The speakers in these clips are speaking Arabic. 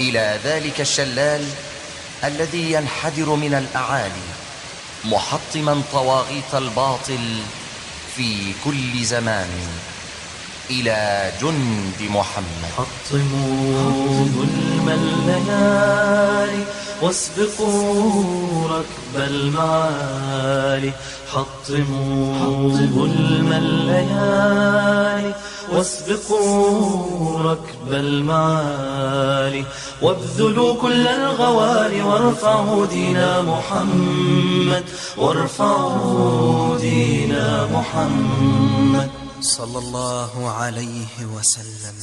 إلى ذلك الشلال الذي ينحدر من الأعالي محطما طواغيت الباطل في كل زمان. إلى جند محمد. حطموا ظلم الليالي واسبقوا ركب المعالي. حطموا ظلم الليالي واسبقوا ركب المعالي. وابذلوا كل الغوالي وارفعوا دين محمد. وارفعوا دين محمد. صلى الله عليه وسلم.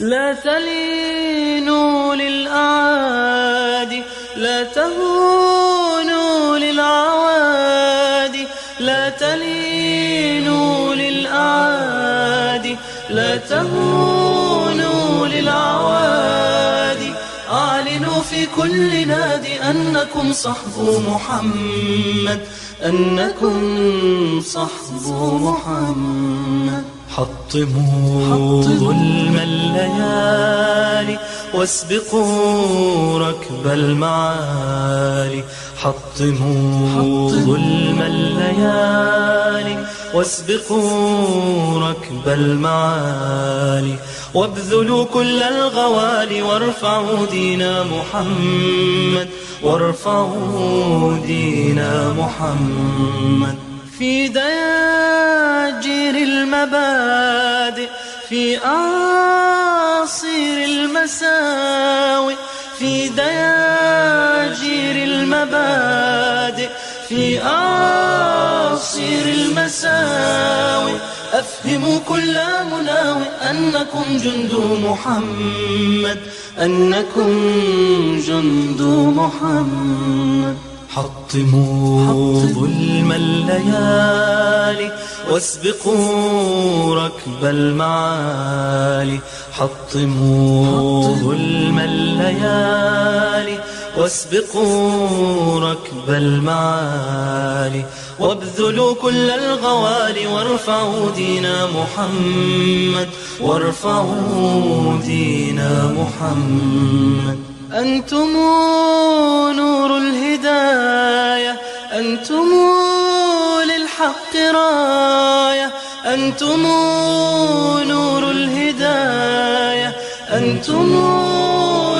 لا تلينوا للأعادي لا تهونوا للعوادي لا تلينوا للأعادي لا تهونوا للعوادي أعلنوا في كل نادي أنكم صحب محمد. أنكم صحب محمد. حطموا ظلم الليالي. واسبقوا ركب المعالي حطموا ظلم الليالي. واسبقوا ركب المعالي وابذلوا كل الغوالي. وارفعوا دين محمد وارفعوا دين محمد. في دياجير المبادئ في المساوئ في دياجير المبادئ في أعاصير المساوئ. أفهموا كل مناوئ أنكم جند محمد أنكم جند محمد. حطموا ظلم الليالي واسبقوا ركب المعالي. حطموا ظلم الليالي واسبقوا ركب المعالي. وابذلوا كل الغوالي وارفعوا دين محمد. وارفعوا دين محمد. أنتم نور للحق راية أنتم نور الهداية أنتم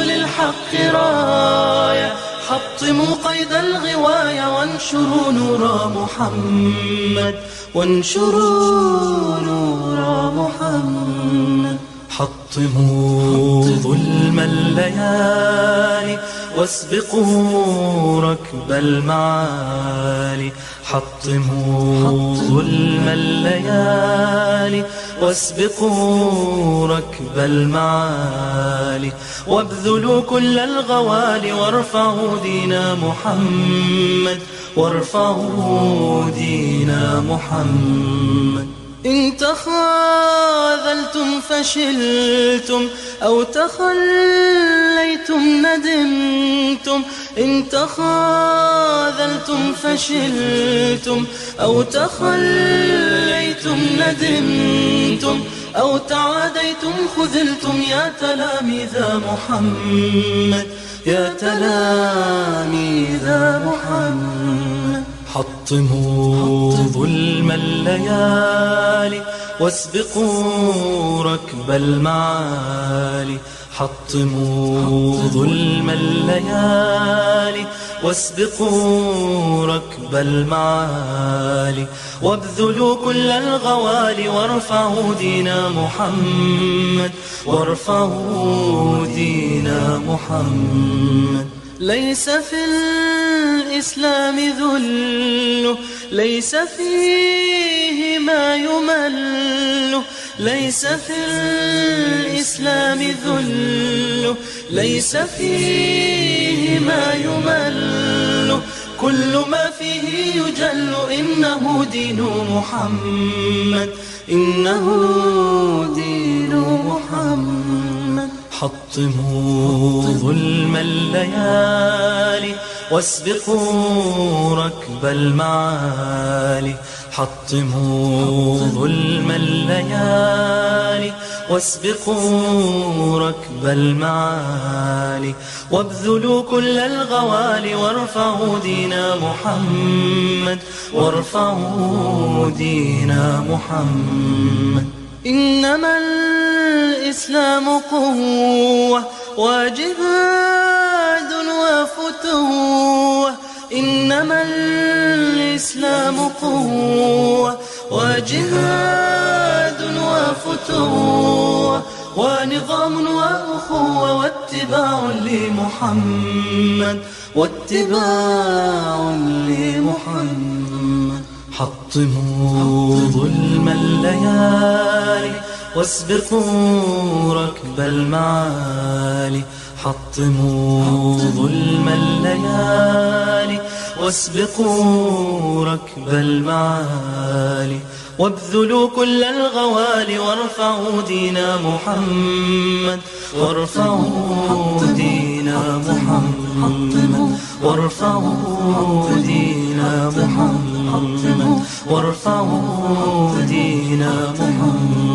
للحق راية. حطموا قيد الغواية وانشروا نور محمد وانشروا نور محمد. حطموا. ظلم الليالي واسبقوا ركب المعالي حطموا ظلم الليالي. واسبقوا ركب المعالي وابذلوا كل الغوالي. وارفعوا دين محمد وارفعوا دين محمد. إن تخاذلتم فشلتم أو تخليتم ندمتم إن تخاذلتم فشلتم أو تخليتم ندمتم أو تعاديتم خذلتم يا تلاميذ محمد يا تلاميذ محمد. حطموا ظلم الليالي واسبقوا ركب المعالي. حطموا ظلم الليالي واسبقوا ركب المعالي وابذلوا كل الغوالي وارفعوا دين محمد وارفعوا دين محمد. ليس في الإسلام ذل ليس فيه ما يمل ليس في الإسلام ذل. ليس فيه ما يمل. كل ما فيه يجل. إنه دين محمد. إنه دين محمد. حطموا ظلم الليالي واسبقوا ركب المعالي. حطموا ظلم الليالي واسبقوا ركب المعالي وابذلوا كل الغوالي وارفعوا دين محمد وارفعوا دين محمد. إنما الإسلام قوة وجهاد وفتوة. إنما الإسلام قوة وجهاد وفتوة ونظام وأخوة واتباع لمحمد واتباع لمحمد. حطموا ظلم الليالي واسبقوا ركب المعالي حطموا ظلم الليالي واسبقوا ركب المعالي وابذلوا كل الغوالي وارفعوا دين محمد وارفعوا دين محمد وارفعوا دين محمد وارفعوا دين محمد